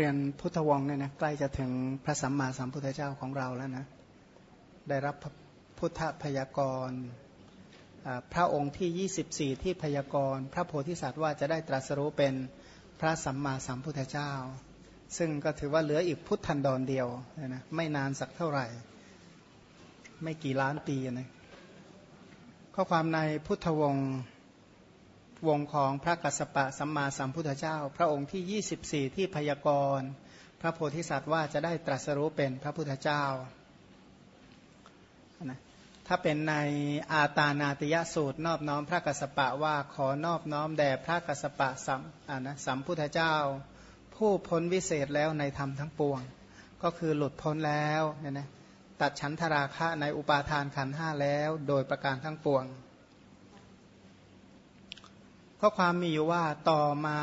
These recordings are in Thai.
เรียนพุทธวงศ์เนี่ยนะใกล้จะถึงพระสัมมาสัมพุทธเจ้าของเราแล้วนะ ได้รับพุทธพยากรพระองค์ที่ 24 ที่พยากรณ์พระโพธิสัตว์ว่าจะได้ตรัสรู้เป็นพระสัมมาสัมพุทธเจ้า ซึ่งก็ถือว่าเหลืออีกพุทธันดรเดียวนะไม่นานสักเท่าไหร่ ไม่กี่ล้านปีนะข้อความในพุทธวงศ์ วงของพระกัสสปะสัมมาสัมพุทธเจ้า พระองค์ที่ 24 ที่พยากรณ์ พระโพธิสัตว์ว่าจะได้ตรัสรู้เป็นพระพุทธเจ้านะถ้าเป็นในอาตานาติยสูตรนอบน้อมพระกัสสปะว่าขอนอบน้อมแด่พระกัสสปะสัมนะสัมพุทธเจ้า ผู้พ้นวิเศษแล้วในธรรมทั้งปวง ก็คือหลุดพ้นแล้วเนี่ยนะตัดชั้นทราคะในอุปาทานขันห้าแล้ว โดยประการทั้งปวง ข้อความมีอยู่ว่าต่อมา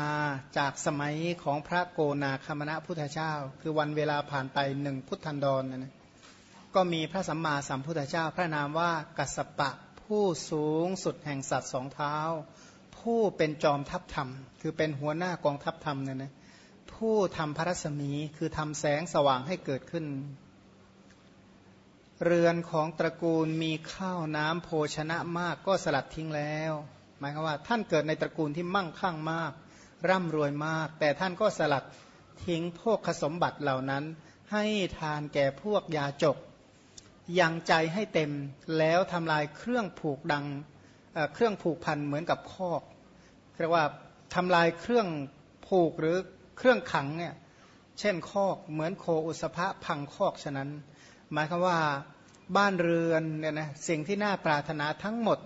จากสมัยของพระโกนาคมณะพุทธเจ้า คือวันเวลาผ่านไปหนึ่งพุทธันดรนนะก็มีพระสัมมาสัมพุทธเจ้า พระนามว่ากัสปะผู้สูงสุดแห่งสัตว์สองเท้า ผู้เป็นจอมทัพธรรม คือเป็นหัวหน้ากองทัพธรรมเนี่ยนะผู้ทำพระรัศมีคือทำแสงสว่างให้เกิดขึ้น เรือนของตระกูลมีข้าวน้ำโภชนะมากก็สลัดทิ้งแล้ว หมายความว่า ท่านเกิดในตระกูลที่มั่งคั่งมาก ร่ำรวยมาก แต่ท่านก็สลัดทิ้งพวกขสมบัติเหล่านั้น ให้ทานแก่พวกยาจกยังใจให้เต็มแล้วทำลายเครื่องผูกดังเเครื่องผูกพันเหมือนกับคอกเรียกว่าทำลายเครื่องผูกหรือเครื่องขังเนี่ยเช่นคอกเหมือนโคอุสภะพังคอกฉะนั้น หมายความว่าบ้านเรือนเนี่ยนะสิ่งที่น่าปรารถนาทั้งหมด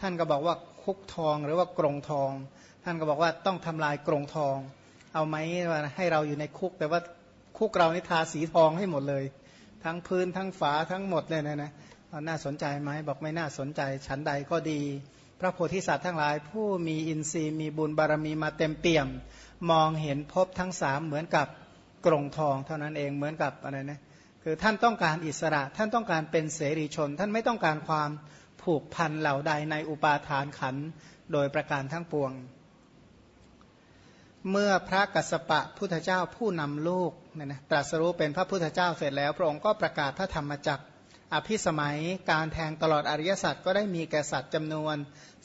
ท่านก็บอกว่า คุกทองหรือว่ากรงทอง ท่านก็บอกว่าต้องทำลายกรงทอง เอาไหมว่าให้เราอยู่ในคุก แต่ว่าคุกเรานี่ทาสีทองให้หมดเลย ทั้งพื้นทั้งฝาทั้งหมดเลยนะนะน่าสนใจไหมบอกไม่น่าสนใจชั้นใดก็ดี พระโพธิสัตว์ทั้งหลาย ผู้มีอินทรีย์มีบุญบารมีมาเต็มเปี่ยม มองเห็นพบทั้งสามเหมือนกับกรงทองเท่านั้นเองเหมือนกับอะไรนะคือท่านต้องการอิสระ ท่านต้องการเป็นเสรีชน ท่านไม่ต้องการความ ผูกพันเหล่าใดในอุปาทานขันโดยประการทั้งปวง เมื่อพระกัสสปะพุทธเจ้าผู้นำลูกเนี่ยนะตรัสรู้เป็นพระพุทธเจ้าเสร็จแล้ว พระองค์ก็ประกาศพระธรรมจักรอภิสมัยการแทงตลอดอริยสัจก็ได้มีแก่สัตว์จำนวน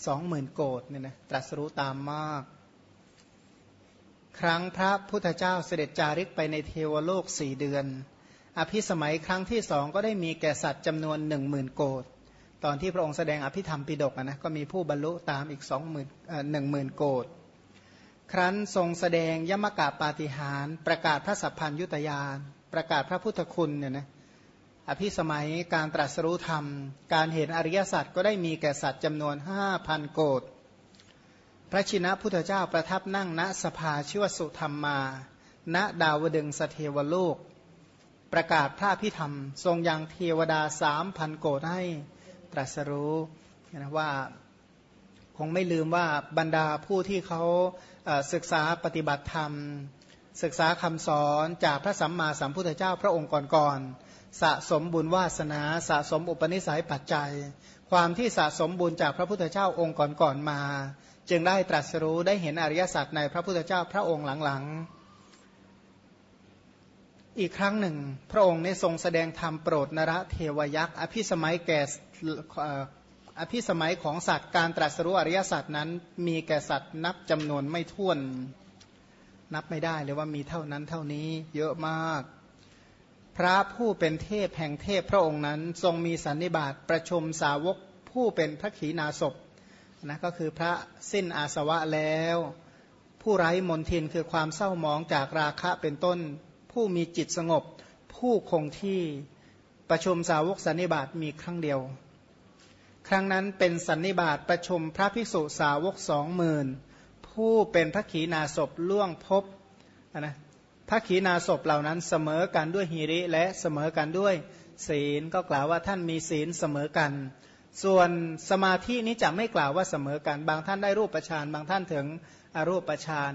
สองหมื่นโกดเนี่ยนะตรัสรู้ตามมาก ครั้งพระพุทธเจ้าเสด็จจาริกไปในเทวโลกสี่เดือน อภิสมัยครั้งที่สองก็ได้มีแก่สัตว์จำนวนหนึ่งหมื่นโกด ตอนที่พระองค์แสดงอภิธรรมปิดกนะก็มีผู้บรรลุตามอีกสองหมื่นหนึ่งหมื่นโกดครั้นทรงแสดงยมกะปาฏิหารประกาศพระสัพพัญยุตยานประกาศพระพุทธคุณเนี่ยนะอภิสมัยการตรัสรู้ธรรม การเห็นอริยสัจก็ได้มีแก่สัตว์จำนวนห้าพันโกดพระชินะพุทธเจ้าประทับนั่งณสภาชื่อวสุธรรมมา ณดาวดึงสเทวโลก ประกาศพระพิธรรม ทรงยังเทวดาสามพันโกดให้ ตรัสรู้นะว่าคงไม่ลืมว่าบรรดาผู้ที่เขาศึกษาปฏิบัติธรรม ศึกษาคำสอนจากพระสัมมาสัมพุทธเจ้าพระองค์ก่อนๆสะสมบุญวาสนาสะสมอุปนิสัยปัจจัย ความที่สะสมบุญจากพระพุทธเจ้าองค์ก่อนๆมา จึงได้ตรัสรู้ได้เห็นอริยสัจในพระพุทธเจ้าพระองค์หลังๆอีกครั้งหนึ่ง พระองค์ได้ทรงแสดงธรรมโปรดนรเทวยักษ์อภิสมัยแก่ อภิสมัยของสัตว์การตรัสรู้อริยสัจนั้น มีแก่สัตว์นับจำนวนไม่ถ้วน นับไม่ได้เลยว่ามีเท่านั้นเท่านี้เยอะมาก พระผู้เป็นเทพแห่งเทพพระองค์นั้น ทรงมีสันนิบาตประชุมสาวกผู้เป็นพระขีณาสพนะก็คือพระสิ้นอาสวะแล้ว ผู้ไร้มนทินคือความเศร้าหมองจากราคะเป็นต้น ผู้มีจิตสงบ ผู้คงที่ประชุมสาวกสันนิบาตมีครั้งเดียว ครั้งนั้นเป็นสันนิบาตประชุมพระภิกษุสาวกสองหมื่นผู้เป็นพระขีณาสพล่วงพบนะพระขีณาสพเหล่านั้นเสมอกันด้วยหิริและเสมอกันด้วยศีลก็กล่าวว่าท่านมีศีลเสมอกัน ส่วนสมาธินี้จะไม่กล่าวว่าเสมอกัน บางท่านได้รูปฌานบางท่านถึงอรูปฌาน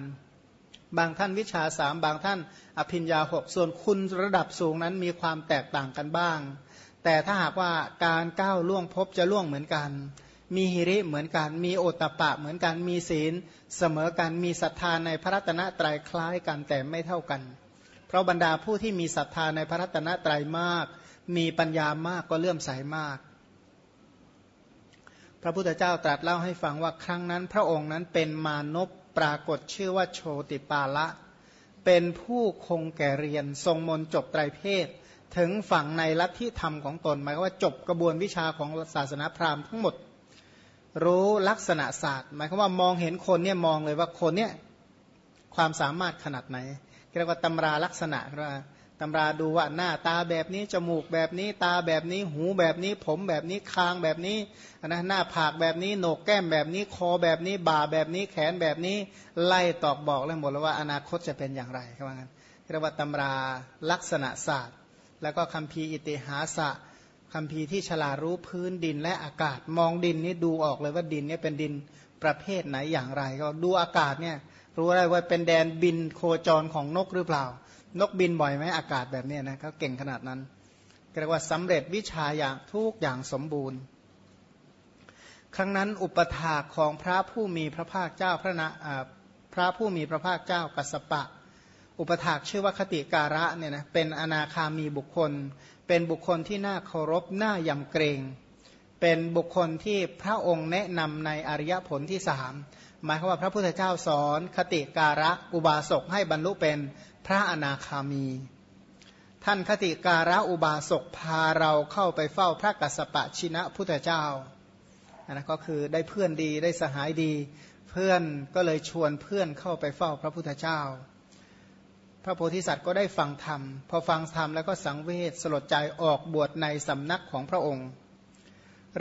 บางท่านวิชาสามบางท่านอภิญญาหกส่วนคุณระดับสูงนั้นมีความแตกต่างกันบ้าง แต่ถ้าหากว่าการก้าวล่วงพบจะล่วงเหมือนกัน มีหิริเหมือนกัน มีโอตตะปะเหมือนกัน มีศีล เสมอกัน มีศรัทธาในพระรัตนตรัยคล้ายกันแต่ไม่เท่ากัน เพราะบรรดาผู้ที่มีศรัทธาในพระรัตนตรัยมาก มีปัญญามากก็เลื่อมใสามาก พระพุทธเจ้าตรัสเล่าให้ฟังว่าครั้งนั้น พระองค์นั้นเป็นมานพปรากฏชื่อว่าโชติปาละ เป็นผู้คงแก่เรียนทรงมนจบไตรเพศ ถึงฝั่งในลัทธิธรรมของตนหมายว่าจบกระบวนวิชาของศาสนาพราหมณ์ทั้งหมด รู้ลักษณะศาสตร์ หมายความว่ามองเห็นคนเนี่ยมองเลยว่าคนเนี่ยความสามารถขนาดไหนเรียกว่าตำราลักษณะว่าตำราดูว่าหน้าตาแบบนี้จมูกแบบนี้ตาแบบนี้หูแบบนี้ ผมแบบนี้คางแบบนี้นะหน้าผากแบบนี้โหนกแก้มแบบนี้คอแบบนี้บ่าแบบนี้แขนแบบนี้ ไล่ตอกบอกเลยหมดแล้วว่าอนาคตจะเป็นอย่างไรเขาว่างั้นเรียกว่าตำราลักษณะศาสตร์ แล้วก็คัมภีร์อิติหาสะคัมภีร์ที่ฉลาดรู้พื้นดินและอากาศมองดินนี่ดูออกเลยว่าดินนี่เป็นดินประเภทไหนอย่างไร ก็ดูอากาศเนี่ยรู้ได้ว่าเป็นแดนบินโคจรของนกหรือเปล่า นกบินบ่อยไหมอากาศแบบนี้นะเขาเก่งขนาดนั้นเรียกว่าสำเร็จวิชาอย่างทุกอย่างสมบูรณ์ ครั้งนั้นอุปถาของพระผู้มีพระภาคเจ้าพระนะพระผู้มีพระภาคเจ้ากัสปะ อุปถากชื่อว่าคติการะเนี่ยนะเป็นอนาคามีบุคคล เป็นบุคคลที่น่าเคารพน่ายำเกรง เป็นบุคคลที่พระองค์แนะนำในอริยผลที่สามหมายความว่าพระพุทธเจ้าสอนคติการะอุบาสกให้บรรลุเป็นพระอนาคามี ท่านคติการะอุบาสกพาเราเข้าไปเฝ้าพระกัสสปะชินะพุทธเจ้าอันนั้นก็คือได้เพื่อนดีได้สหายดี เพื่อนก็เลยชวนเพื่อนเข้าไปเฝ้าพระพุทธเจ้า พระโพธิสัตว์ก็ได้ฟังธรรม พอฟังธรรมแล้วก็สังเวชสลดใจออกบวชในสำนักของพระองค์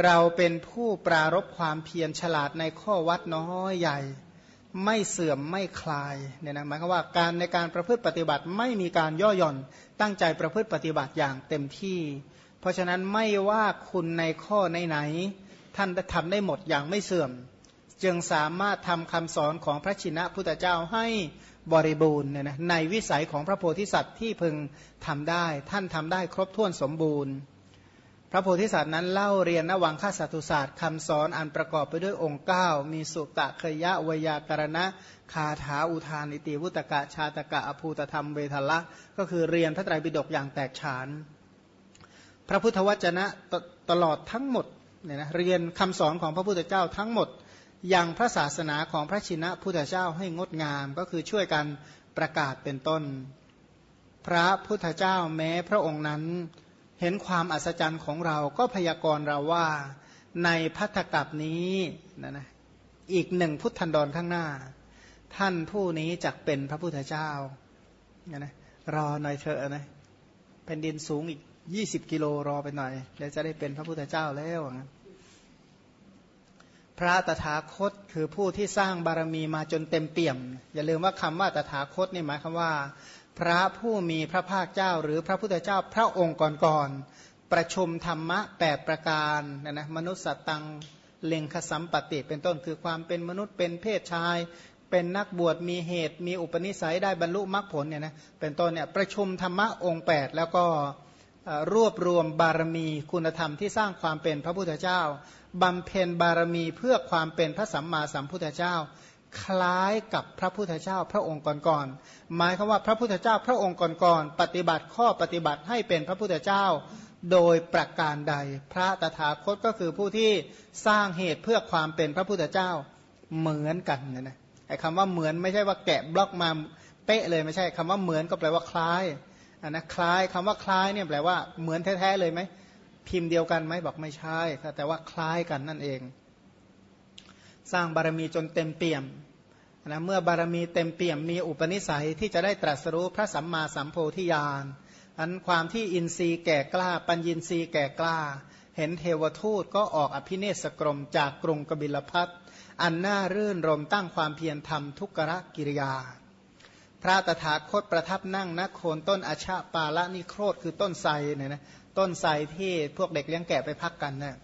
เราเป็นผู้ปรารบความเพียรฉลาดในข้อวัดน้อยใหญ่ ไม่เสื่อมไม่คลายเนี่ยนะหมายความว่าการในการประพฤติปฏิบัติไม่มีการย่อหย่อน ตั้งใจประพฤติปฏิบัติอย่างเต็มที่ เพราะฉะนั้นไม่ว่าคุณในข้อไหนๆท่านทำได้หมดอย่างไม่เสื่อม จึงสามารถทำคำสอนของพระชินะพุทธเจ้าให้บริบูรณ์เนี่ยนะในวิสัยของพระโพธิสัตว์ที่พึงทำได้ ท่านทำได้ครบถ้วนสมบูรณ์ พระโพธิสัตว์นั้นเล่าเรียนนวังค่าสัตุศาสตร์คำสอนอันประกอบไปด้วยองค์ 9 มีสุตะเคยะวยากรณะ คาถาอุทานอิติวุตกะชาตกะอภูตธรรมเวทละ ก็คือเรียนพระไตรปิฎกอย่างแตกฉาน พระพุทธวจนะตตลอดทั้งหมดเนี่ยนะเรียนคำสอนของพระพุทธเจ้าทั้งหมด ยังพระศาสนาของพระชินะพุทธเจ้าให้งดงาม ก็คือช่วยกันประกาศเป็นต้น พระพุทธเจ้าแม้พระองค์นั้น เห็นความอัศจรรย์ของเราก็พยากรณ์เราว่าในพัทธกับนี้นะนะอีกหนึ่งพุทธันดรข้างหน้า ท่านผู้นี้จะเป็นพระพุทธเจ้านะนะรอหน่อยเถอะนะแผ่นดินสูงอีกยี่สิบกิโลรอไปหน่อยเดี๋ยวจะได้เป็นพระพุทธเจ้าแล้วน พระตถาคตคือผู้ที่สร้างบารมีมาจนเต็มเปี่ยม อย่าลืมว่าคำว่าตถาคตนี่หมายคำว่า พระผู้มีพระภาคเจ้า หรือพระพุทธเจ้าพระองค์ก่อนๆประชุมธรรมะแปดประการนะนะมนุษย์สตังเล็งคสัมปติ เป็นต้นคือความเป็นมนุษย์เป็นเพศชาย เป็นนักบวชมีเหตุ มีอุปนิสัยได้บรรลุมรรคผลเนี่ยนะเป็นต้นเนี่ยประชุมธรรมะองค์ 8 แล้วก็รวบรวมบารมีคุณธรรมที่สร้างความเป็นพระพุทธเจ้า บำเพ็ญบารมีเพื่อความเป็นพระสัมมาสัมพุทธเจ้า คล้ายกับพระพุทธเจ้าพระองค์ก่อนๆหมายคือว่าพระพุทธเจ้าพระองค์ก่อนๆปฏิบัติข้อปฏิบัติให้เป็นพระพุทธเจ้า โดยประการใด พระตถาคตก็คือผู้ที่สร้างเหตุเพื่อความเป็นพระพุทธเจ้าเหมือนกันนะนะไอ้คำว่าเหมือนไม่ใช่ว่าแกะบล็อกมาเป๊ะเลยไม่ใช่คำว่าเหมือนก็แปลว่าคล้ายอันนะคล้ายคำว่าคล้ายเนี่ยแปลว่าเหมือนแท้ๆเลยไหม พิมพ์เดียวกันไหมบอกไม่ใช่แต่ว่าคล้ายกันนั่นเอง สร้างบารมีจนเต็มเปี่ยมนะเมื่อบารมีเต็มเปี่ยมมีอุปนิสัยที่จะได้ตรัสรู้พระสัมมาสัมโพธิญาณอันความที่อินทรีย์แก่กล้า ปัญญินทรีย์แก่กล้า เห็นเทวทูตก็ออกอภิเนศกรมจากกรุงกบิลพัทอันน่ารื่นรมตั้งความเพียรทำทุกรกิริยา พระตถาคตประทับนั่งนักโคนต้นอาชาปาละนิโครธคือต้นไทรเนี่ยนะ ต้นไทรที่พวกเด็กเลี้ยงแกะไปพักกันเนะี่ย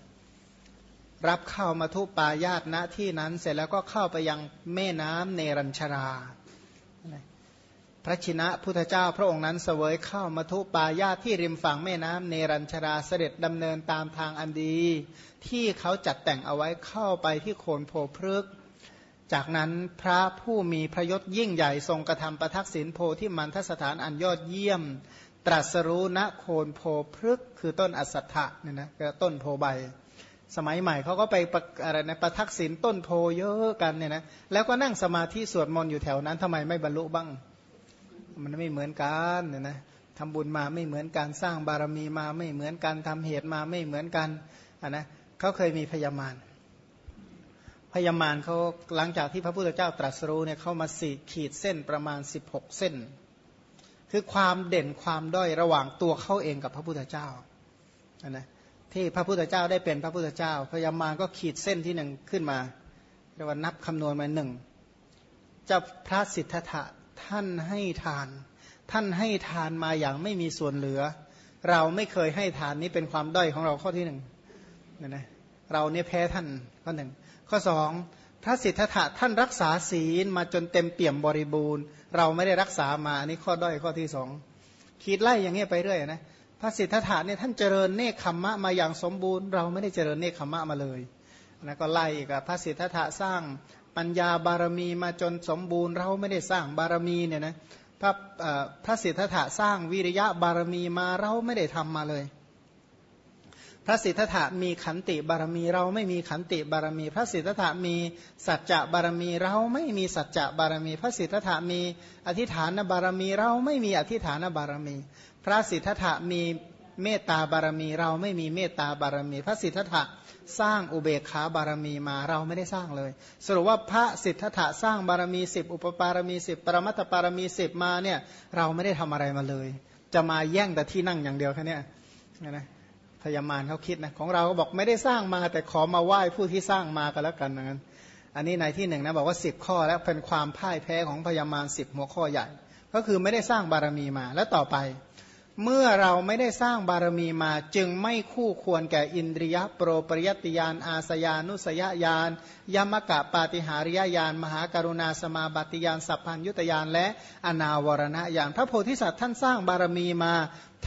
รับเข้ามาทุปายาตณที่นั้นเสร็จแล้วก็เข้าไปยังแม่น้ำเนรัญชรา พระชินะพุทธเจ้าพระองค์นั้นเสวยเข้ามาทุปายาตที่ริมฝั่งแม่น้ำเนรัญชราเสด็จดำเนินตามทางอันดี ที่เขาจัดแต่งเอาไว้เข้าไปที่โคนโพพฤกจากนั้นพระผู้มีพระยศยิ่งใหญ่ทรงกระทำประทักษิณโพที่มันทสถานอันยอดเยี่ยม ตรัสรู้ณโคนโพพฤกคือต้นอสัตถะเนี่ยนะต้นโพใบ สมัยใหม่เขาก็ไปอะไรนะประทักษิณต้นโพเยอะกันเนี่ยนะแล้วก็นั่งสมาธิสวดมนต์อยู่แถวนั้นทำไมไม่บรรลุบ้าง มันไม่เหมือนกันเนี่ยนะทำบุญมาไม่เหมือนการสร้างบารมีมาไม่เหมือนกันทำเหตุมาไม่เหมือนกันอะนะเขาเคยมีพยามารพยามารเขาหลังจากที่พระพุทธเจ้าตรัสรู้เนี่ยเขามาสีขีดเส้นประมาณ 16 เส้น คือความเด่นความด้อยระหว่างตัวเขาเองกับพระพุทธเจ้านะที่พระพุทธเจ้าได้เป็นพระพุทธเจ้า พยามารก็ขีดเส้นที่หนึ่งขึ้นมาเรียกว่านับคำนวณมาหนึ่งเจ้าพระสิทธะท่านให้ทาน ท่านให้ทานมาอย่างไม่มีส่วนเหลือ เราไม่เคยให้ทานนี้เป็นความด้อยของเราข้อที่หนึ่งนะเราเนี่ยแพ้ท่านข้อหนึ่งข้อสอง พระสิทธัตถะท่านรักษาศีลมาจนเต็มเปี่ยมบริบูรณ์ เราไม่ได้รักษามาอันนี้ข้อด้อยข้อที่สองขีดไล่อย่างเงี้ยไปเรื่อยนะพระสิทธัตถะเนี่ยท่านเจริญเนคขมมะมาอย่างสมบูรณ์ เราไม่ได้เจริญเนคขมมะมาเลยนะก็ไล่กับพระสิทธัตถะสร้างปัญญาบารมีมาจนสมบูรณ์ เราไม่ได้สร้างบารมีเนี่ยนะพระพระสิทธัตถะสร้างวิริยะบารมีมาเราไม่ได้ทำมาเลย พระสิทธัตถะมีขันติบารมีเราไม่มีขันติบารมี พระสิทธัตถะมีสัจจะบารมีเราไม่มีสัจจะบารมี พระสิทธัตถะมีอธิฐานบารมีเราไม่มีอธิฐานบารมี พระสิทธัตถะมีเมตตาบารมี เราไม่มีเมตตาบารมี พระสิทธัตถะสร้างอุเบกขาบารมีมาเราไม่ได้สร้างเลย สรุปว่าพระสิทธัตถะสร้างบารมีสิบอุปปารมีสิบปรมัตถปารมีสิบมาเนี่ยเราไม่ได้ทำอะไรมาเลย จะมาแย่งแต่ที่นั่งอย่างเดียวแค่นี้นะ พยามารเขาคิดนะของเราก็บอกไม่ได้สร้างมา แต่ขอมาไหว้ผู้ที่สร้างมากันแล้วกันนั้น อันนี้ในที่หนึ่งนะบอกว่าสิบข้อแล้วเป็นความพ่ายแพ้ของพยามารสิบหัวข้อใหญ่ ก็คือไม่ได้สร้างบารมีมา แล้วต่อไป เมื่อเราไม่ได้สร้างบารมีมาจึงไม่คู่ควรแก่อินทรียะโปรปริยติยานอาสยานุสยญาณยมกะปาติหาริยญาณมหาการุณาสมาบัติยานสัพพัญยุตยานและอนาวรณญาณพระโพธิสัตว์ท่านสร้างบารมีมา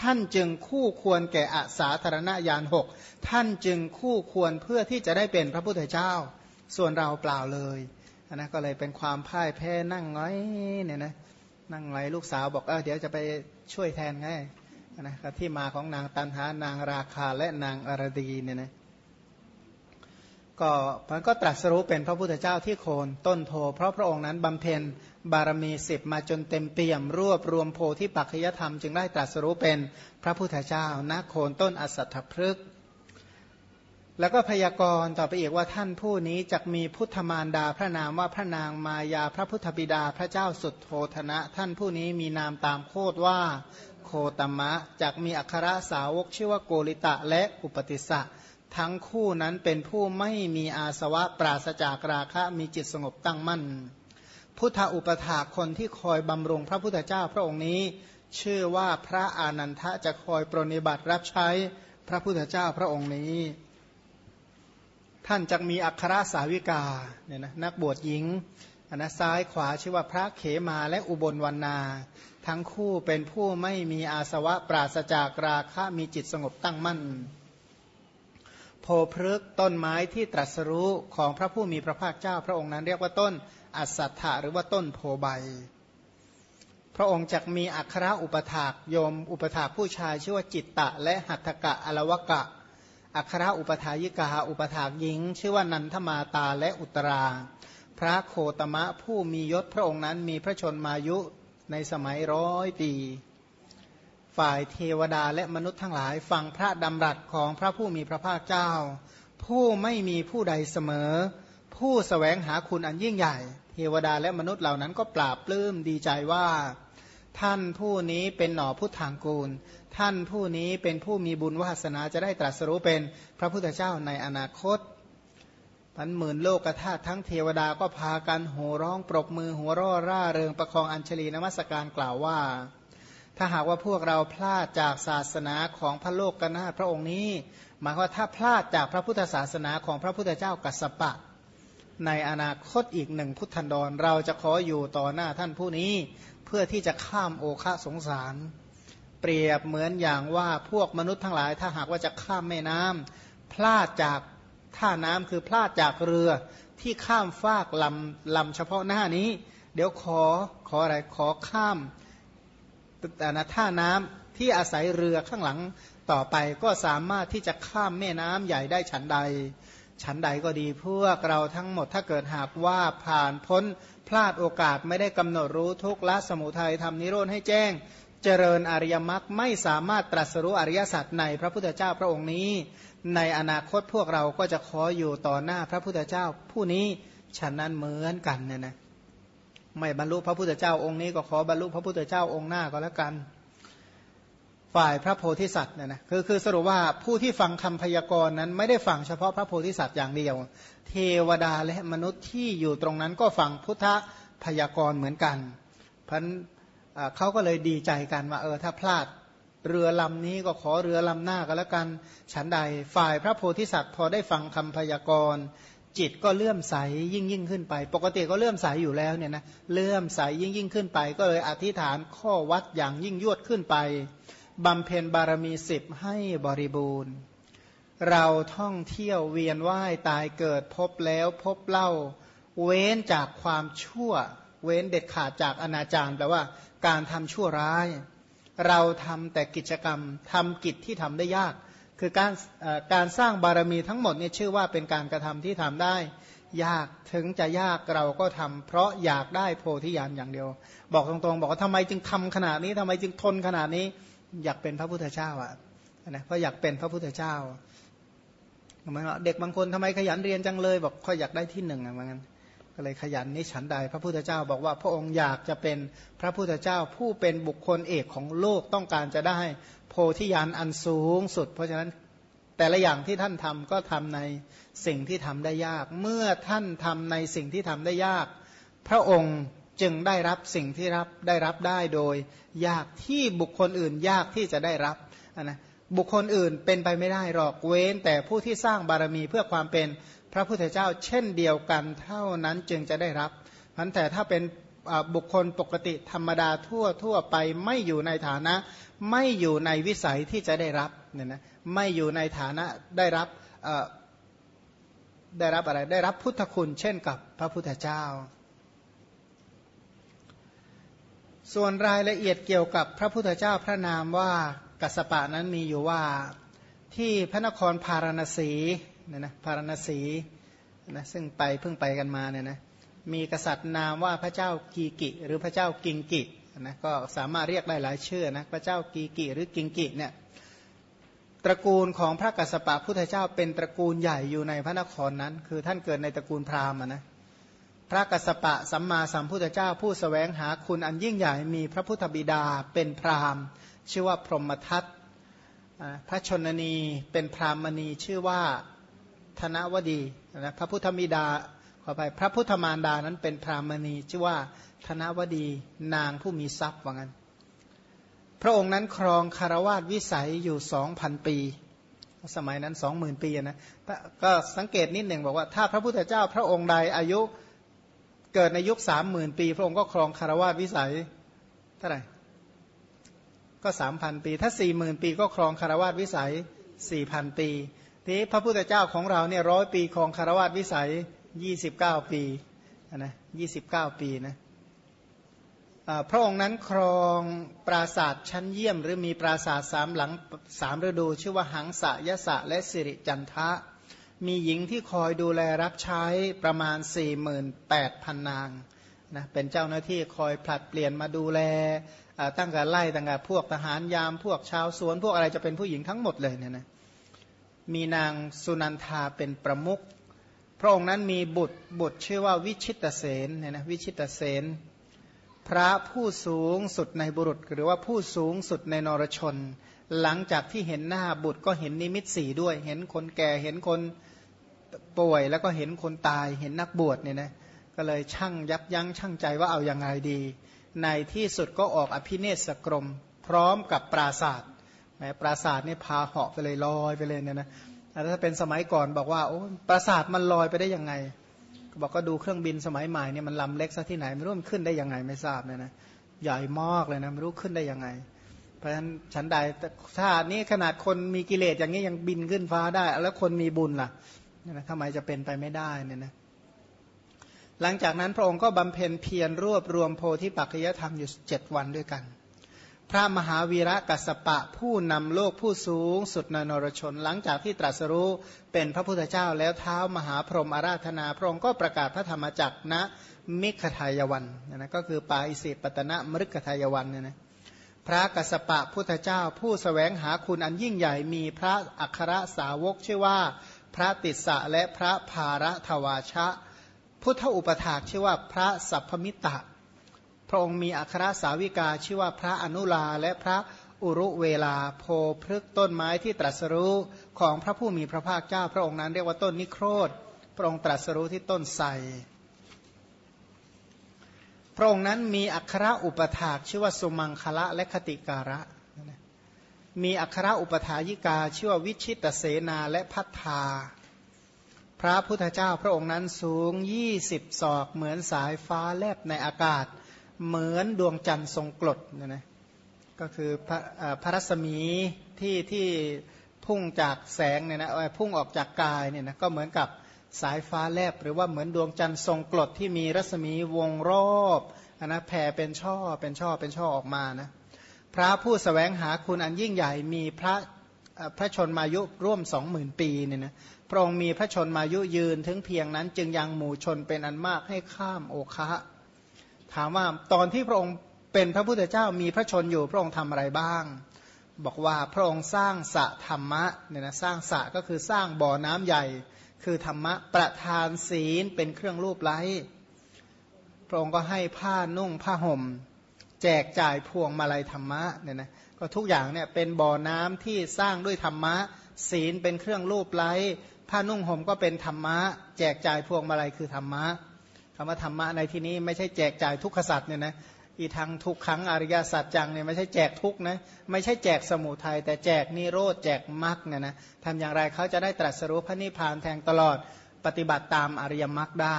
ท่านจึงคู่ควรแก่อาสาธารณญาณหกท่านจึงคู่ควรเพื่อที่จะได้เป็นพระพุทธเจ้า ส่วนเราเปล่าเลยนะก็เลยเป็นความพ่ายแพ้นั่งง้อยเนี่ยนะนั่งไว้ลูกสาวบอกเออเดี๋ยวจะไป ช่วยแทนไงนะที่มาของนางตันหานางราคาและนางอารดีเนี่ยนะก็พระก็ตรัสรู้เป็นพระพุทธเจ้าที่โคนต้นโพเพราะพระองค์นั้นบำเพ็ญบารมีสิบมาจนเต็มเปี่ยม รวบรวมโพธิปัจจยธรรม จึงได้ตรัสรู้เป็นพระพุทธเจ้าณโคนต้นอสัตถพฤกษ์ แล้วก็พยากรณ์ต่อไปอีกว่าท่านผู้นี้จะมีพุทธมารดาพระนามว่าพระนางมายาพระพุทธบิดาพระเจ้าสุดโทธนะ ท่านผู้นี้มีนามตามโคดว่าโคตมะจากมีอัครสาวกชื่อว่าโกริตะและอุปติสะทั้งคู่นั้นเป็นผู้ไม่มีอาสวะปราศจากราคะมีจิตสงบตั้งมั่น พุทธอุปถาคนที่คอยบำรุงพระพุทธเจ้าพระองค์นี้ ชื่อว่าพระอานันทะจะคอยปรนิบัติรับใช้พระพุทธเจ้าพระองค์นี้ ท่านจะมีอัครสาวิกาเนี่ยนะนักบวชหญิงอันนะซ้ายขวาชื่อว่าพระเขมาและอุบลวันนาทั้งคู่เป็นผู้ไม่มีอาสวะปราศจากราคะมีจิตสงบตั้งมั่น โพพฤกต้นไม้ที่ตรัสรู้ของพระผู้มีพระภาคเจ้า พระองค์นั้นเรียกว่าต้นอัสัทธะหรือว่าต้นโพใบ พระองค์จะมีอัครอุปถากโยมอุปถากผู้ชายชื่อว่าจิตตะ และหัตถกะอลวกะ อัครอุปถายิกาอุปถากหญิง ชื่อว่านันทมาตาและอุตรา พระโคตมะผู้มียศพระองค์นั้นมีพระชนมายุในสมัยร้อยปี ฝ่ายเทวดาและมนุษย์ทั้งหลายฟังพระดำรัสของพระผู้มีพระภาคเจ้า ผู้ไม่มีผู้ใดเสมอ ผู้สแสวงหาคุณอันยิ่งใหญ่ เทวดาและมนุษย์เหล่านั้นก็ปราบปลื้มดีใจว่า ท่านผู้นี้เป็นหน่อพุทธางกูล ท่านผู้นี้เป็นผู้มีบุญวาสนาจะได้ตรัสรู้เป็นพระพุทธเจ้าในอนาคตพันหมื่นโลกธาตุทั้งเทวดาก็พากันโห่ร้องปรบมือหัวร่อร่าเริงประคองอัญชลีนมัสการกล่าวว่า ถ้าหากว่าพวกเราพลาดจากศาสนาของพระโลกกนาพระองค์นี้ หมายว่าถ้าพลาดจากพระพุทธศาสนาของพระพุทธเจ้ากัสปะ ในอนาคตอีกหนึ่งพุทธันดรเราจะขออยู่ต่อหน้าท่านผู้นี้ เพื่อที่จะข้ามโอคะสงสาร เปรียบเหมือนอย่างว่าพวกมนุษย์ทั้งหลาย ถ้าหากว่าจะข้ามแม่น้ำพลาดจากท่าน้ำคือพลาดจากเรือที่ข้ามฟากลำลำเฉพาะหน้านี้ เดี๋ยวขอขออะไรขอข้ามแต่นะท่าน้ำที่อาศัยเรือข้างหลังต่อไปก็สามารถที่จะข้ามแม่น้ำใหญ่ได้ฉันใด ฉันใดก็ดีพวกเราทั้งหมดถ้าเกิดหากว่าผ่านพ้นพลาดโอกาสไม่ได้กำหนดรู้ทุกละสมุทัยทำนิโรธให้แจ้ง เจริญอริยมรรคไม่สามารถตรัสรู้อริยสัจในพระพุทธเจ้าพระองค์นี้ ในอนาคตพวกเราก็จะขออยู่ต่อหน้าพระพุทธเจ้าผู้นี้ฉันนั้นเหมือนกันเนี่ยนะไม่บรรลุพระพุทธเจ้าองค์นี้ก็ขอบรรลุพระพุทธเจ้าองค์หน้าก็แล้วกัน ฝ่ายพระโพธิสัตว์เนี่ยนะคือคือสรุปว่าผู้ที่ฟังคำพยากรณ์นั้น ไม่ได้ฟังเฉพาะพระโพธิสัตว์อย่างเดียว เทวดาและมนุษย์ที่อยู่ตรงนั้นก็ฟังพุทธพยากรณ์เหมือนกันพันเขาก็เลยดีใจกันว่าเออถ้าพลาดเรือลำนี้ก็ขอเรือลำหน้าก็แล้วกันฉันใดฝ่ายพระโพธิสัตว์ พอได้ฟังคำพยากรณ์จิตก็เลื่อมใสยิ่งยิ่งขึ้นไป ปกติก็เลื่อมใสอยู่แล้วเนี่ยนะเลื่อมใสยิ่งยิ่งขึ้นไป ก็เลยอธิษฐานข้อวัดอย่างยิ่งยวดขึ้นไป บำเพ็ญบารมีสิบให้บริบูรณ์ เราท่องเที่ยวเวียนว่ายตายเกิดพบแล้วพบเล่า เว้นจากความชั่ว เว้นเด็ดขาดจากอนาจารแปลว่าการทำชั่วร้าย เราทำแต่กิจกรรมทำกิจที่ทำได้ยาก คือการการสร้างบารมีทั้งหมดเนี่ยชื่อว่าเป็นการกระทำที่ทำได้ยากถึงจะยากเราก็ทำเพราะอยากได้โพธิญาณอย่างเดียว บอกตรงๆ บอกว่าทำไมจึงทำขนาดนี้ทำไมจึงทนขนาดนี้ อยากเป็นพระพุทธเจ้าอะนะเพราะอยากเป็นพระพุทธเจ้าเด็กบางคนทำไมขยันเรียนจังเลยบอกค่อยอยากได้ที่หนึ่งอะเหมือนกันก็เลยขยันนิฉันใดพระพุทธเจ้าบอกว่าพระองค์อยากจะเป็นพระพุทธเจ้าผู้เป็นบุคคลเอกของโลกต้องการจะได้โพธิญาณอันสูงสุด เพราะฉะนั้นแต่ละอย่างที่ท่านทำก็ทำในสิ่งที่ทำได้ยาก เมื่อท่านทำในสิ่งที่ทำได้ยาก พระองค์ จึงได้รับสิ่งที่รับได้รับได้โดย ยากที่บุคคลอื่นยากที่จะได้รับนะบุคคลอื่นเป็นไปไม่ได้หรอกเว้น แต่ผู้ที่สร้างบารมีเพื่อความเป็นพระพุทธเจ้า เช่นเดียวกันเท่านั้นจึงจะได้รับมันแต่ถ้าเป็นบุคคลปกติธรรมดาทั่วทั่วไปไม่อยู่ในฐานะ ไม่อยู่ในวิสัยที่จะได้รับเนี่ยนะไม่อยู่ในฐานะได้รับได้รับอะไรได้รับพุทธคุณเช่นกับพระพุทธเจ้า ส่วนรายละเอียดเกี่ยวกับพระพุทธเจ้าพระนามว่ากัสปะนั้นมีอยู่ว่าที่พระนครพาราณสีเนี่ยนะพาราณสีนะซึ่งไปเพิ่งไปกันมาเนี่ยนะมีกษัตริย์นามว่าพระเจ้ากีกิหรือพระเจ้ากิงกินะก็สามารถเรียกได้หลายชื่อนะพระเจ้ากีกิหรือกิงกิเนี่ยตระกูลของพระกัสสปะพุทธเจ้าเป็นตระกูลใหญ่อยู่ในพระนครนั้น คือท่านเกิดในตระกูลพราหมณ์นะ พระกัสสปะสัมมาสัมพุทธเจ้าผู้สแสวงหาคุณอันยิ่งใหญ่มีพระพุทธบิดาเป็นพราหมณ์ ชื่อว่าพรหมทัตพระชนนีเป็นพราหมณีชื่อว่าธนวดีนะพระพุทธบิดาขอไปพระพุทธมารดานั้นเป็นพราหมณีชื่อว่าธนวดีนางผู้มีทรัพย์ว่างั้น พระองค์นั้นครองคารวาสวิสัยอยู่สองพันปี สมัยนั้นสองหมื่นปีนะก็สังเกตนิดหนึ่งบอกว่าถ้าพระพุทธเจ้าพระองค์ใดอายุ เกิดในยุคสามหมื่นปี พระองค์ก็ครองคารวาสวิสัยเท่าไหร่ก็สามพันปี ถ้าสี่หมื่นปีก็ครองคารวาสวิสัยสี่พันปีทีพระพุทธเจ้าของเราเนี่ยร้อยปีครองคารวาสวิสัยยี่สิบเก้าปีนะยี่สิบเก้าปีนะพระองค์นั้นครองปราศาสตร์ชั้นเยี่ยม หรือมีปราศาสตร์สามหลังสามฤดู ชื่อว่าหังสะยะสะและสิริจันทะ มีหญิงที่คอยดูแลรับใช้ประมาณ 48,000 นางนะเป็นเจ้าหน้าที่คอยผลัดเปลี่ยนมาดูแลตั้งแต่ไล่ตั้งแต่พวกทหารยามพวกชาวสวน พวกอะไรจะเป็นผู้หญิงทั้งหมดเลยเนี่ยนะมีนางสุนันทาเป็นประมุขพระองค์นั้นมีบุตรบุตรชื่อว่าวิชิตเสนเนี่ยนะวิชิตเสนพระผู้สูงสุดในบุรุษ หรือว่าผู้สูงสุดในนรชน หลังจากที่เห็นหน้าบุตรก็เห็นนิมิตสีด้วย เห็นคนแก่เห็นคนป่วยแล้วก็เห็นคนตายเห็นนักบวชเนี่ยนะก็เลยช่างยับยั้งช่างใจว่าเอาอย่างไรดี ในที่สุดก็ออกอภิเนศกรม พร้อมกับปราศาสตร์แม้ปราศาสตร์นี่พาเหาะไปเลยลอยไปเลยเนี่ยนะถ้าเป็นสมัยก่อนบอกว่าโอ้ปราศาสตร์มันลอยไปได้ยังไง บอกก็ดูเครื่องบินสมัยใหม่เนี่ยมันลำเล็กซะที่ไหนไม่รู้มันขึ้นได้ยังไงไม่ทราบเนี่ยนะใหญ่มากเลยนะไม่รู้ขึ้นได้ยังไง เพราะฉะนั้นฉันใดถ้านี้ขนาดคนมีกิเลสอย่างนี้ยังบินขึ้นฟ้าได้ แล้วคนมีบุญล่ะนะทำไมจะเป็นไปไม่ได้เนี่ยนะหลังจากนั้นพระองค์ก็บำเพ็ญเพียรรวบรวมโพธิปัจจยธรรมอยู่เจ็ดวันด้วยกัน พระมหาวีระกัสปะผู้นำโลกผู้สูงสุดในนรชน หลังจากที่ตรัสรู้เป็นพระพุทธเจ้าแล้วเท้ามหาพรหมอาราธนา พระองค์ก็ประกาศพระธรรมจักรณมิขทายวันนะก็คือปาอิสิปตนะมฤคทายวันเนี่ยนะ พระกัสปะพุทธเจ้า ผู้สแสวงหาคุณอันยิ่งใหญ่มีพระอัครสาวกชื่อว่า พระติสสะและพระภารทวาชะ พุทธอุปถากชื่อว่าพระสัพพมิตะ พระองค์มีอัครสาวิกาชื่อว่าพระอนุลาและพระอุรุเวลาโพพฤกต้นไม้ที่ตรัสรู้ของพระผู้มีพระภาคเจ้า พระองค์นั้นเรียกว่าต้นนิโครธพระองค์ตรัสรู้ที่ต้นไทร พระองค์นั้นมีอัครอุปถากชื่อว่าสุมังคละและคติการะ มีอัครอุปถายิกาชื่อว่าวิชิตเสนาและพัฒาพระพุทธเจ้าพระองค์นั้นสูงยี่สิบศอกเหมือนสายฟ้าแลบในอากาศ เหมือนดวงจันทร์ทรงกรดนะนะก็คือพระพระรัศมีที่ที่พุ่งจากแสงเนี่ยนะพุ่งออกจากกายเนี่ยนะก็เหมือนกับ สายฟ้าแลบหรือว่าเหมือนดวงจันทร์ทรงกรดที่มีรัศมีวงรอบนะแผ่เป็นช่อเป็นช่อเป็นช่อออกมานะพระผู้สแสวงหาคุณอันยิ่งใหญ่มีพระพระชนมายุร่วมสองหมื่นปีเนี่ยนะพระองค์มีพระชนมายุยืนถึงเพียงนั้นจึงยังหมู่ชนเป็นอันมากให้ข้ามโอคะถามว่าตอนที่พระองค์เป็นพระพุทธเจ้ามีพระชนอยู่พระองค์ทำอะไรบ้าง บอกว่าพระองค์สร้างสะธรรมะเนี่ยนะสร้างสะก็คือสร้างบ่อน้ำใหญ่ คือธรรมะประทานศีลเป็นเครื่องรูปไล้พระองค์ก็ให้ผ้านุ่งผ้าห่ม แจกจ่ายพวงมาลัยธรรมะเนี่ยนะก็ทุกอย่างเนี่ยเป็นบ่อน้ำที่สร้างด้วยธรรมะ ศีลเป็นเครื่องรูปไล้ผ้านุ่งห่มก็เป็นธรรมะ แจกจ่ายพวงมาลัยคือธรรมะคำว่าธรรมะในที่นี้ไม่ใช่แจกจ่ายทุกขสัตว์เนี่ยนะ อีทางทุกครั้งอริยสัจจังเนี่ยไม่ใช่แจกทุกนะไม่ใช่แจกสมุทัยแต่แจกนิโรธแจกมรรคเนี่ยนะทำอย่างไรเขาจะได้ตรัสรู้พระนิพพานแทงตลอดปฏิบัติตามอริยมรรคได้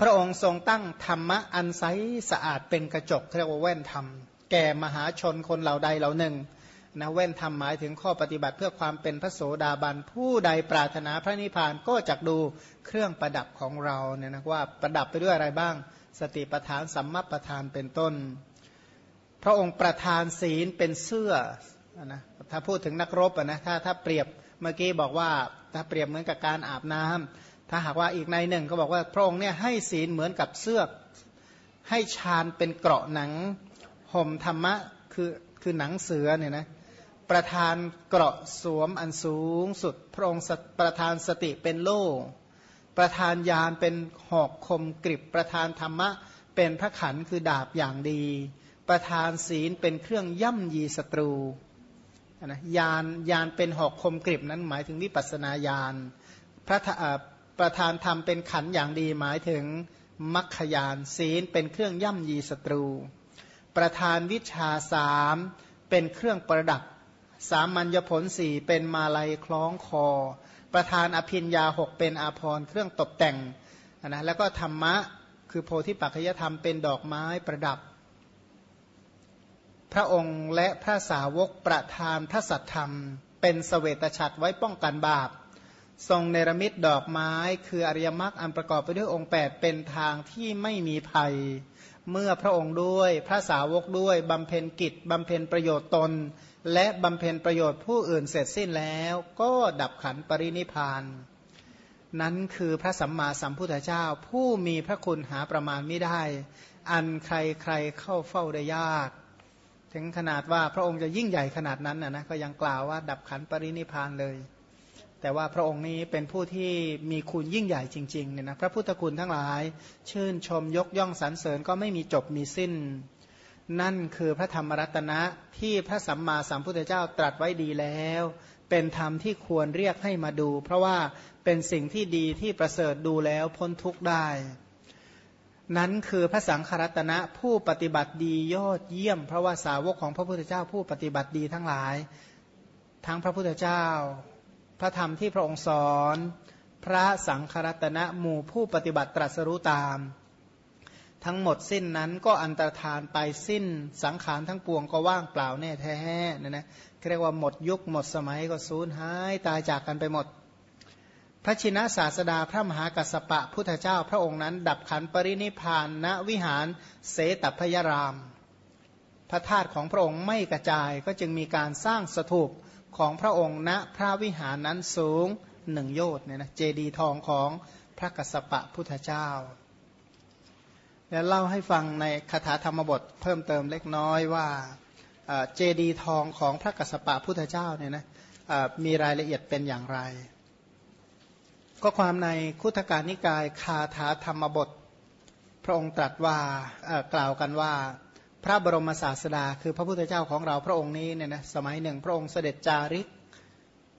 พระองค์ทรงตั้งธรรมะอันใสสะอาดเป็นกระจกเรียกว่าแว่นธรรม แก่มหาชนคนเหล่าใดเหล่าหนึ่งนะแว่นธรรมหมายถึงข้อปฏิบัติเพื่อความเป็นพระโสดาบันผู้ใดปรารถนาพระนิพพานก็จะดูเครื่องประดับของเราเนี่ยนะว่าประดับไปด้วยอะไรบ้าง สติประธานสัมมาประธานเป็นต้น พระองค์ประธานศีลเป็นเสื้อนะถ้าพูดถึงนักรบนะถ้าถ้าเปรียบเมื่อกี้บอกว่าถ้าเปรียบเหมือนกับการอาบน้ำถ้าหากว่าอีกในหนึ่งก็บอกว่าพระองค์เนี่ยให้ศีลเหมือนกับเสื้อให้ฌานเป็นเกราะหนังห่มธรรมะคือคือหนังเสือเนี่ยนะประธานเกราะสวมอันสูงสุด พระองค์ประธานสติเป็นโล่ ประธานยานเป็นหอกคมกริบประธานธรรมะ เป็นพระขันคือดาบอย่างดี ประธานศีลเป็นเครื่องย่ำยีศัตรูนะยานยานเป็นหอกคมกริบนั้นหมายถึงวิปัสนาญาณพระประธานธรรมเป็นขันอย่างดีหมายถึงมัคคยานศีลเป็นเครื่องย่ำยีศัตรู ประธานวิชาสามเป็นเครื่องประดับ สามัญญผลสี่เป็นมาลัยคล้องคอ ประธานอภินยาหกเป็นอาภรณ์เครื่องตกแต่งนะแล้วก็ธรรมะคือโพธิปัจจยธรรมเป็นดอกไม้ประดับ พระองค์และพระสาวกประธานพระสัทธรรม เป็นสเสวตฉัตรไว้ป้องกันบาป ทรงเนรมิตดอกไม้ คืออริยมรรคอันประกอบไปด้วยองค์ 8 เป็นทางที่ไม่มีภัย เมื่อพระองค์ด้วยพระสาวกด้วยบำเพ็ญกิจบำเพ็ญประโยชน์ตน และบำเพ็ญประโยชน์ผู้อื่นเสร็จสิ้นแล้วก็ดับขันปรินิพาน นั้นคือพระสัมมาสัมพุทธเจ้าผู้มีพระคุณหาประมาณไม่ได้ อันใครใครเข้าเฝ้าได้ยาก ถึงขนาดว่าพระองค์จะยิ่งใหญ่ขนาดนั้นนะนะก็ยังกล่าวว่าดับขันปรินิพานเลย แต่ว่าพระองค์นี้เป็นผู้ที่มีคุณยิ่งใหญ่จริงๆเนี่ยนะพระพุทธคุณทั้งหลาย ชื่นชมยกย่องสรรเสริญก็ไม่มีจบมีสิ้น นั่นคือพระธรรมรัตนะที่พระสัมมาสัมพุทธเจ้าตรัสไว้ดีแล้ว เป็นธรรมที่ควรเรียกให้มาดู เพราะว่าเป็นสิ่งที่ดีที่ประเสริฐดูแล้วพ้นทุกข์ได้ นั้นคือพระสังฆรัตนะผู้ปฏิบัติดียอดเยี่ยม เพราะว่าสาวกของพระพุทธเจ้าผู้ปฏิบัติดีทั้งหลาย ทั้งพระพุทธเจ้า พระธรรมที่พระองค์สอน พระสังฆรัตนะหมู่ผู้ปฏิบัติตรัสรู้ตาม ทั้งหมดสิ้นนั้นก็อันตรธานไปสิ้นสังขารทั้งปวงก็ว่างเปล่าแน่แท้เนะนะเรียกว่าหมดยุคหมดสมัยก็สูญหายตายจากกันไปหมด พระชินศาสดาพระมหากัสสปะพุทธเจ้าพระองค์นั้น ดับขันปรินิพานณวิหารเสตพยราม พระธาตุของพระองค์ไม่กระจายก็จึงมีการสร้างสถูปของพระองค์ณพระวิหารนั้นสูงหนึ่งโยชน์เนี่ยนะเจดีทองของพระกัสสปะพุทธเจ้า แล้วเล่าให้ฟังในคาถาธรรมบทเพิ่มเติมเล็กน้อยว่าเจดีทองของพระกัสสปะพุทธเจ้าเนี่ยนะมีรายละเอียดเป็นอย่างไร ก็ความในคุถการนิกายคาถาธรรมบท พระองค์ตรัสว่ากล่าวกันว่า พระบรมศาสดา คือพระพุทธเจ้าของเราพระองค์นี้เนี่ยนะสมัยหนึ่งพระองค์เสด็จจาริก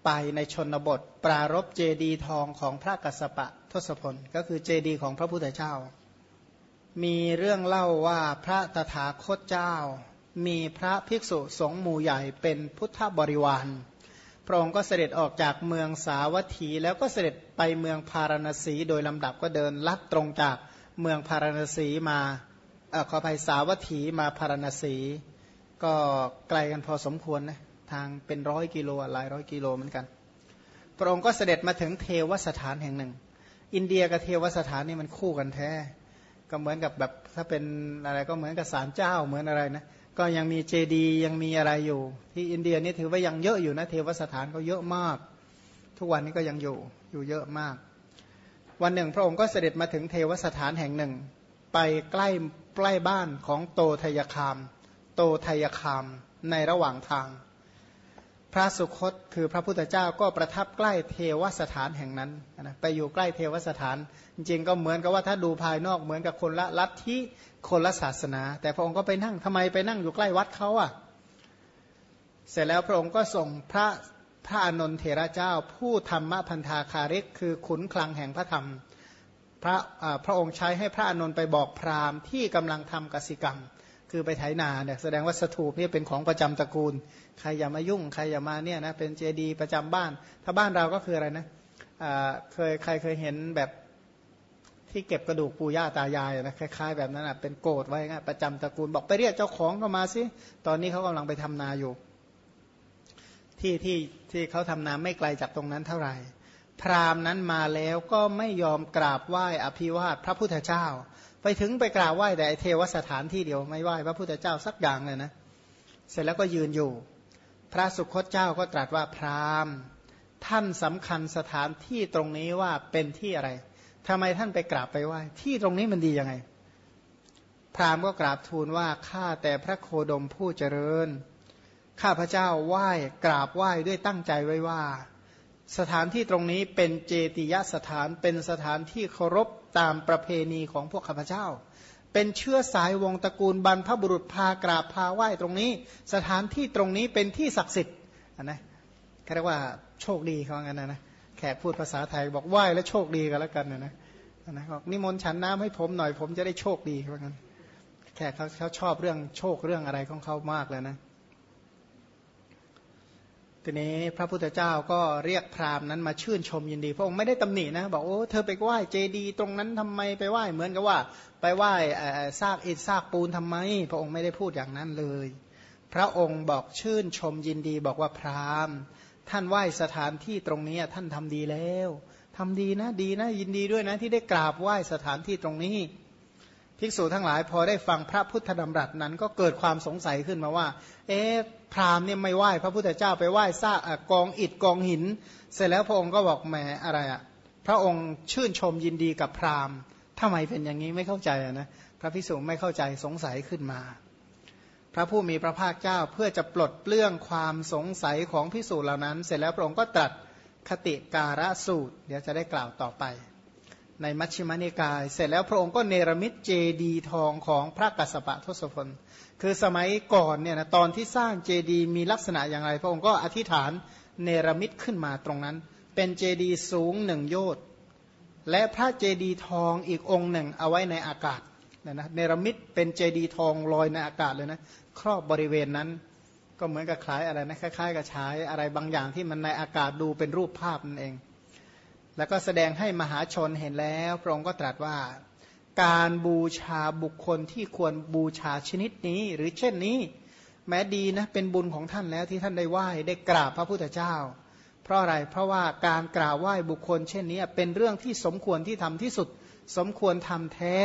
ไปในชนบท ปรารบเจดีทองของพระกัสสปะทศพลก็คือเจดีของพระพุทธเจ้า มีเรื่องเล่าว่าพระตถาคตเจ้า มีพระภิกษุสงฆ์หมู่ใหญ่เป็นพุทธบริวาร พระองค์ก็เสด็จออกจากเมืองสาวัตถีแล้วก็เสด็จไปเมืองพาราณสีโดยลำดับก็เดินลัดตรงจากเมืองพาราณสีมาอขอภัยสาวัตถีมาพาราณสี ก็ไกลกันพอสมควรนะทางเป็นร้อยกิโลหลายร้อยกิโลเหมือนกัน พระองค์ก็เสด็จมาถึงเทวสถานแห่งหนึ่ง อินเดียกับเทวสถานนี่มันคู่กันแท้ ก็เหมือนกับแบบถ้าเป็นอะไรก็เหมือนกับศาลเจ้าเหมือนอะไรนะก็ยังมีเจดียังมีอะไรอยู่ ที่อินเดียนี่ถือว่ายังเยอะอยู่นะเทวสถานเขาเยอะมาก ทุกวันนี้ก็ยังอยู่อยู่เยอะมาก วันหนึ่งพระองค์ก็เสด็จมาถึงเทวสถานแห่งหนึ่ง ไปใกล้ใกล้บ้านของโตทยคาม โตทยคามในระหว่างทาง พระสุคตคือพระพุทธเจ้าก็ประทับใกล้เทวสถานแห่งนั้นนะไปอยู่ใกล้เทวสถาน จริงๆก็เหมือนกับว่าถ้าดูภายนอกเหมือนกับคนละลัทธิคนละศาสนา แต่พระองค์ก็ไปนั่งทำไมไปนั่งอยู่ใกล้วัดเขาอะเสร็จแล้วพระองค์ก็ส่งพระพระอนนทเถระเจ้า ผู้ธรรมพันธาคาริก คือขุนคลังแห่งพระธรรมพระพระองค์ใช้ให้พระอนนท์ไปบอกพราหมณ์ที่กำลังทำกสิกรรม คือไปไถนาเนี่ยแสดงว่าสถูปนี่เป็นของประจำตระกูล ใครอย่ามายุ่ง ใครอย่ามาเนี่ยนะเป็นเจดีย์ประจำบ้าน ถ้าบ้านเราก็คืออะไรนะเคยใครเคยเห็นแบบที่เก็บกระดูกปู่ย่าตายายนะคล้ายๆแบบนั้นเป็นโกดไว้งประจำตระกูลบอกไปเรียกเจ้าของเข้ามาสิตอนนี้เขากำลังไปทำนาอยู่ ที่ที่ที่เขาทำนาไม่ไกลจากตรงนั้นเท่าไหร่ พราหมณ์นั้นมาแล้วก็ไม่ยอมกราบไหว้อภิวาทพระพุทธเจ้า ไปถึงไปกราบไหว้แต่เทวสถานที่เดียวไม่ไหว้พระพุทธเจ้าสักอย่างเลยนะ เสร็จแล้วก็ยืนอยู่ พระสุคตเจ้าก็ตรัสว่าพราหมณ์ ท่านสำคัญสถานที่ตรงนี้ว่าเป็นที่อะไรทำไมท่านไปกราบไปไหว้ ที่ตรงนี้มันดียังไง พราหมณ์ก็กราบทูลว่าข้าแต่พระโคดมผู้เจริญ ข้าพระเจ้าไหว้กราบไหว้ด้วยตั้งใจไว้ว่า สถานที่ตรงนี้เป็นเจติยสถานเป็นสถานที่เคารพตามประเพณีของพวกข้าพเจ้า เป็นเชื้อสายวงตระกูลบรรพบุรุษพากราบพาไหว้ตรงนี้ สถานที่ตรงนี้เป็นที่ศักดิ์สิทธิ์นะเรียกว่าโชคดีเขางั้นนะนะแขกพูดภาษาไทยบอกไหว้แล้วโชคดีกันแล้วกันนะนะนะบอกนิมนต์ฉันน้ำให้ผมหน่อยผมจะได้โชคดีว่างั้นแขกเขาเขาชอบเรื่องโชคเรื่องอะไรของเขามากเลยนะ ทีนี้พระพุทธเจ้าก็เรียกพราหมณ์นั้นมาชื่นชมยินดี พระองค์ไม่ได้ตำหนินะ บอกโอ้เธอไปไหว้เจดี ตรงนั้นทำไมไปไหว้เหมือนกับว่า ไปไหว้ซากอิฐซากปูนทำไม พระองค์ไม่ได้พูดอย่างนั้นเลย พระองค์บอกชื่นชมยินดี บอกว่าพราหมณ์ ท่านไหว้สถานที่ตรงนี้ท่านทำดีแล้วทำดีนะดีนะยินดีด้วยนะที่ได้กราบไหว้สถานที่ตรงนี้ ภิกษุทั้งหลายพอได้ฟังพระพุทธดำรัสนั้น ก็เกิดความสงสัยขึ้นมาว่า เอ๊ะพราหมณ์เนี่ยไม่ไหว้พระพุทธเจ้าไปไหว้ซากกองอิฐกองหิน เสร็จแล้วพระองค์ก็บอกแหมอะไรอะ่ะพระองค์ชื่นชมยินดีกับพราหมณ์ทำไมเป็นอย่างนี้ไม่เข้าใจนะพระภิกษุไม่เข้าใจสงสัยขึ้นมา พระผู้มีพระภาคเจ้าเพื่อจะปลดเปลื้องความสงสัยของพิสูจน์เหล่านั้น เสร็จแล้วพระองค์ก็ตรัสคติการะสูตร เดี๋ยวจะได้กล่าวต่อไป ในมัชฌิมานิกาย เสร็จแล้วพระองค์ก็เนรมิตเจดีทองของพระกัสสปะทศพล คือสมัยก่อนเนี่ยนะตอนที่สร้างเจดีมีลักษณะอย่างไร พระองค์ก็อธิษฐานเนรมิตขึ้นมาตรงนั้น เป็นเจดีสูงหนึ่งโยชน์และพระเจดีทองอีกองค์หนึ่งเอาไว้ในอากาศนะนะเนรมิตเป็นเจดีทองลอยในอากาศเลยนะครอบบริเวณนั้นก็เหมือนกับคล้ายอะไรนะคล้ายๆกับฉายอะไรบางอย่างที่มันในอากาศดูเป็นรูปภาพนั่นเอง แล้วก็แสดงให้มหาชนเห็นแล้วพระองค์ก็ตรัสว่า การบูชาบุคคลที่ควรบูชาชนิดนี้ หรือเช่นนี้ แม้ดีนะเป็นบุญของท่านแล้วที่ท่านได้ไหว้ได้กราบพระพุทธเจ้า เพราะอะไรเพราะว่าการกล่าวไหว้บุคคล เช่นนี้เป็นเรื่องที่สมควรที่ทำที่สุด สมควรทำแท้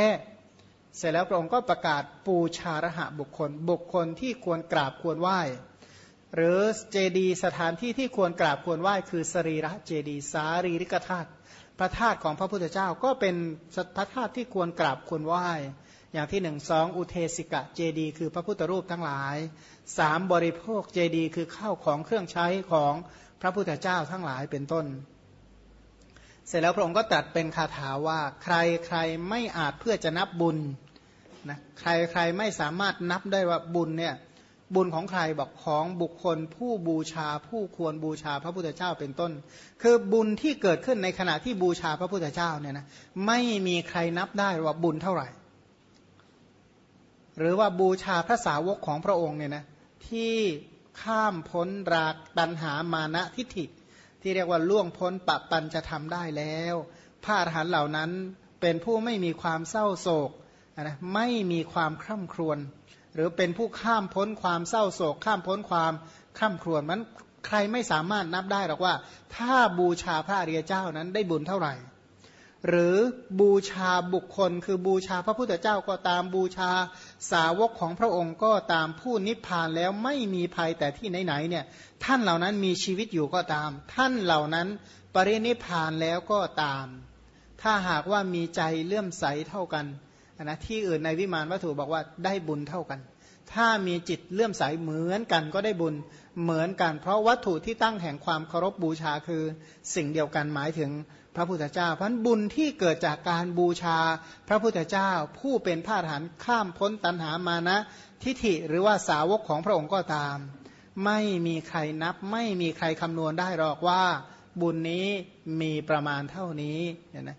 เสร็จแล้วพระองค์ก็ประกาศปูชาระหะบุคคล บุคคลที่ควรกราบควรไหว้ หรือเจดีสถานที่ที่ควรกราบควรไหว้คือสรีระเจดีสารีริกธาตุพระธาตุของพระพุทธเจ้าก็เป็นพระธาตุที่ควรกราบควรไหว้ อย่างที่หนึ่งสองอุเทสิกะเจดีคือพระพุทธรูปทั้งหลายสามบริโภคเจดีคือข้าวของเครื่องใช้ของพระพุทธเจ้าทั้งหลายเป็นต้น เสร็จแล้วพระองค์ก็ตรัสเป็นคาถาว่าใครใครไม่อาจเพื่อจะนับบุญนะใครใครไม่สามารถนับได้ว่าบุญเนี่ย บุญของใครบอกของบุคคลผู้บูชาผู้ควรบูชาพระพุทธเจ้าเป็นต้น คือบุญที่เกิดขึ้นในขณะที่บูชาพระพุทธเจ้าเนี่ยนะไม่มีใครนับได้ว่าบุญเท่าไหร่ หรือว่าบูชาพระสาวกของพระองค์เนี่ยนะที่ข้ามพ้นรากตันหามานะทิฏฐิ ที่เรียกว่าล่วงพ้นปะปันจะทำได้แล้วพระอรหันต์เหล่านั้นเป็นผู้ไม่มีความเศร้าโศกนะไม่มีความคร่ำครวญ หรือเป็นผู้ข้ามพ้นความเศร้าโศก ข้ามพ้นความข้ามครวญมันใครไม่สามารถนับได้หรอกว่า ถ้าบูชาพระอริยเจ้านั้นได้บุญเท่าไหร่ หรือบูชาบุคคล คือบูชาพระพุทธเจ้าก็ตามบูชาสาวกของพระองค์ก็ตามผู้นิพพานแล้วไม่มีภัยแต่ที่ไหนๆเนี่ยท่านเหล่านั้นมีชีวิตอยู่ก็ตาม ท่านเหล่านั้นปรินิพพานแล้วก็ตาม ถ้าหากว่ามีใจเลื่อมใสเท่ากัน นะที่อื่นในวิมานวัตถุบอกว่าได้บุญเท่ากัน ถ้ามีจิตเลื่อมใสเหมือนกันก็ได้บุญเหมือนกัน เพราะวัตถุที่ตั้งแห่งความเคารพบบูชาคือสิ่งเดียวกันหมายถึงพระพุทธเจ้าพันบุญที่เกิดจากการบูชาพระพุทธเจ้า ผู้เป็นพระอรหันข้ามพ้นตัณหามานะ ทิฐิหรือว่าสาวกของพระองค์ก็ตาม ไม่มีใครนับ ไม่มีใครคำนวณได้หรอกว่า บุญนี้มีประมาณเท่านี้เนี่ยนะ